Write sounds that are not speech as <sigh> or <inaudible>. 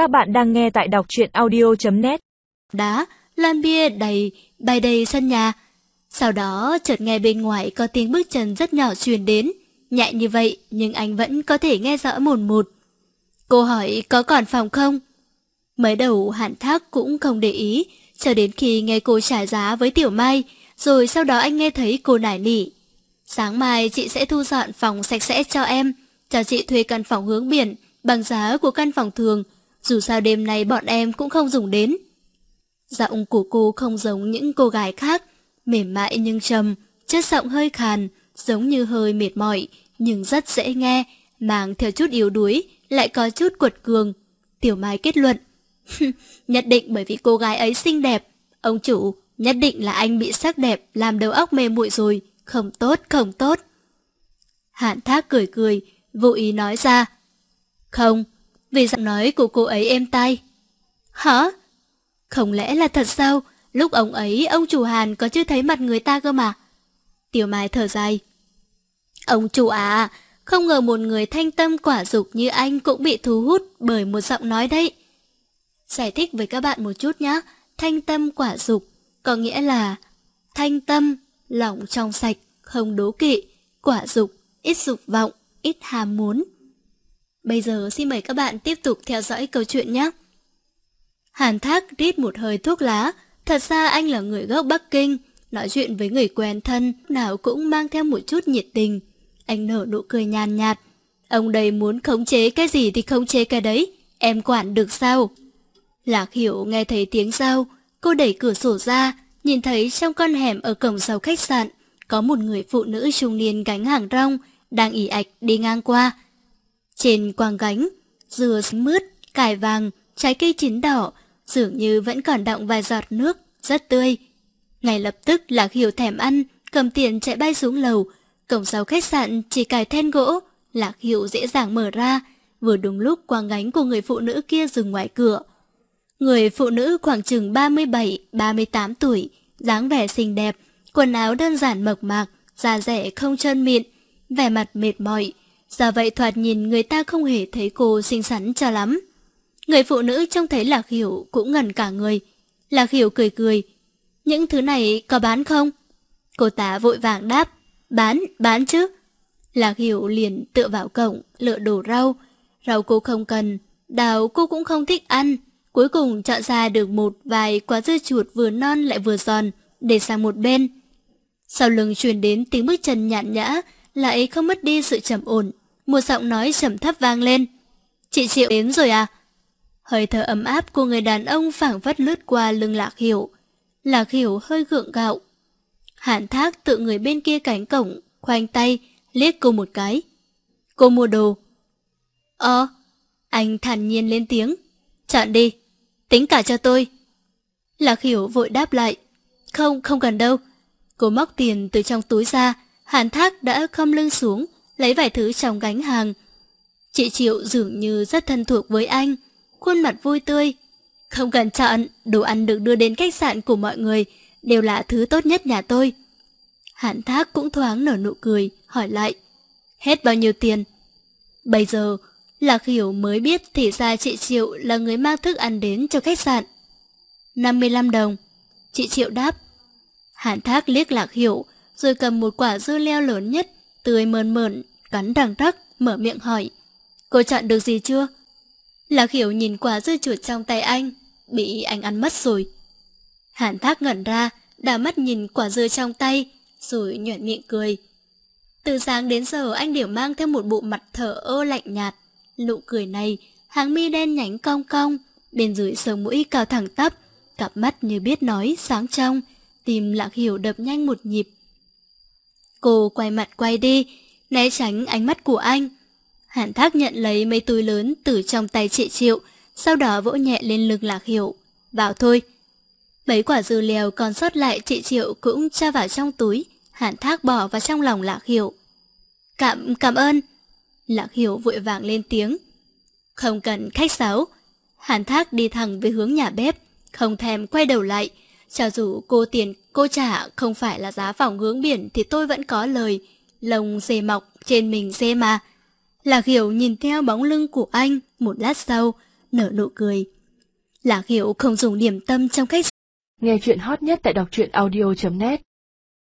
Các bạn đang nghe tại đọc truyện audio.net Đá, lan bia đầy, bay đầy sân nhà. Sau đó chợt nghe bên ngoài có tiếng bước chân rất nhỏ truyền đến. Nhẹ như vậy nhưng anh vẫn có thể nghe rõ mồn một. Cô hỏi có còn phòng không? Mới đầu hạn thác cũng không để ý, cho đến khi nghe cô trả giá với Tiểu Mai, rồi sau đó anh nghe thấy cô nải nỉ. Sáng mai chị sẽ thu dọn phòng sạch sẽ cho em, cho chị thuê căn phòng hướng biển, bằng giá của căn phòng thường, dù sao đêm nay bọn em cũng không dùng đến. Giọng của cô không giống những cô gái khác, mềm mại nhưng trầm, chất giọng hơi khàn, giống như hơi mệt mỏi, nhưng rất dễ nghe, mang theo chút yếu đuối, lại có chút quật cường. Tiểu Mai kết luận, <laughs> nhất định bởi vì cô gái ấy xinh đẹp. Ông chủ, nhất định là anh bị sắc đẹp làm đầu óc mê muội rồi, không tốt, không tốt. Hạn thác cười cười, vô ý nói ra. Không, vì giọng nói của cô ấy êm tai. Hả? Không lẽ là thật sao? Lúc ông ấy, ông chủ Hàn có chưa thấy mặt người ta cơ mà. Tiểu Mai thở dài. Ông chủ à, không ngờ một người thanh tâm quả dục như anh cũng bị thu hút bởi một giọng nói đấy. Giải thích với các bạn một chút nhé. Thanh tâm quả dục có nghĩa là thanh tâm, lòng trong sạch, không đố kỵ, quả dục, ít dục vọng, ít ham muốn. Bây giờ xin mời các bạn tiếp tục theo dõi câu chuyện nhé. Hàn Thác rít một hơi thuốc lá, thật ra anh là người gốc Bắc Kinh, nói chuyện với người quen thân, nào cũng mang theo một chút nhiệt tình. Anh nở nụ cười nhàn nhạt. Ông đây muốn khống chế cái gì thì khống chế cái đấy, em quản được sao? Lạc Hiểu nghe thấy tiếng dao, cô đẩy cửa sổ ra, nhìn thấy trong con hẻm ở cổng sau khách sạn, có một người phụ nữ trung niên gánh hàng rong, đang ỉ ạch đi ngang qua. Trên quang gánh, dừa mướt, cải vàng, trái cây chín đỏ, dường như vẫn còn đọng vài giọt nước, rất tươi. Ngay lập tức Lạc Hiểu thèm ăn, cầm tiền chạy bay xuống lầu. Cổng sau khách sạn chỉ cài then gỗ, Lạc Hiểu dễ dàng mở ra, vừa đúng lúc quang gánh của người phụ nữ kia dừng ngoài cửa. Người phụ nữ khoảng chừng 37-38 tuổi, dáng vẻ xinh đẹp, quần áo đơn giản mộc mạc, da rẻ không trơn mịn, vẻ mặt mệt mỏi. Do vậy thoạt nhìn người ta không hề thấy cô xinh xắn cho lắm. Người phụ nữ trông thấy Lạc Hiểu cũng ngẩn cả người. Lạc Hiểu cười cười. Những thứ này có bán không? Cô ta vội vàng đáp. Bán, bán chứ. Lạc Hiểu liền tựa vào cổng, lựa đồ rau. Rau cô không cần, đào cô cũng không thích ăn. Cuối cùng chọn ra được một vài quả dưa chuột vừa non lại vừa giòn, để sang một bên. Sau lưng truyền đến tiếng bước chân nhạn nhã, lại không mất đi sự trầm ổn. Một giọng nói trầm thấp vang lên. Chị Triệu đến rồi à? Hơi thở ấm áp của người đàn ông phảng phất lướt qua lưng Lạc Hiểu. Lạc Hiểu hơi gượng gạo. Hạn thác tự người bên kia cánh cổng, khoanh tay, liếc cô một cái. Cô mua đồ. Ờ, anh thản nhiên lên tiếng. Chọn đi, tính cả cho tôi. Lạc Hiểu vội đáp lại. Không, không cần đâu. Cô móc tiền từ trong túi ra, Hàn Thác đã khom lưng xuống, lấy vài thứ trong gánh hàng. Chị Triệu dường như rất thân thuộc với anh, khuôn mặt vui tươi. Không cần chọn, đồ ăn được đưa đến khách sạn của mọi người, đều là thứ tốt nhất nhà tôi. hạn Thác cũng thoáng nở nụ cười, hỏi lại. Hết bao nhiêu tiền? Bây giờ, Lạc Hiểu mới biết thì ra chị Triệu là người mang thức ăn đến cho khách sạn. 55 đồng. Chị Triệu đáp. Hàn Thác liếc Lạc Hiểu, rồi cầm một quả dưa leo lớn nhất, tươi mơn mởn, cắn đằng rắc, mở miệng hỏi. Cô chọn được gì chưa? Lạc Hiểu nhìn quả dưa chuột trong tay anh, bị anh ăn mất rồi. Hàn Thác ngẩn ra, đã mắt nhìn quả dưa trong tay, rồi nhuận miệng cười. Từ sáng đến giờ anh đều mang theo một bộ mặt thở ơ lạnh nhạt. Nụ cười này, hàng mi đen nhánh cong cong, bên dưới sống mũi cao thẳng tắp, cặp mắt như biết nói, sáng trong, tim Lạc Hiểu đập nhanh một nhịp. Cô quay mặt quay đi, né tránh ánh mắt của anh. Hàn Thác nhận lấy mấy túi lớn từ trong tay chị Triệu, sau đó vỗ nhẹ lên lưng Lạc Hiểu. Vào thôi. Mấy quả dưa leo còn sót lại chị Triệu cũng cho vào trong túi, Hàn Thác bỏ vào trong lòng Lạc Hiểu. Cảm, cảm ơn. Lạc Hiểu vội vàng lên tiếng. Không cần khách sáo. Hàn Thác đi thẳng về hướng nhà bếp, không thèm quay đầu lại. Cho dù cô tiền cô trả không phải là giá phòng hướng biển thì tôi vẫn có lời. Lồng dề mọc trên mình dê mà. Lạc Hiểu nhìn theo bóng lưng của anh một lát sau, nở nụ cười. Lạc Hiểu không dùng điểm tâm trong cách Nghe chuyện hot nhất tại đọc truyện audio.net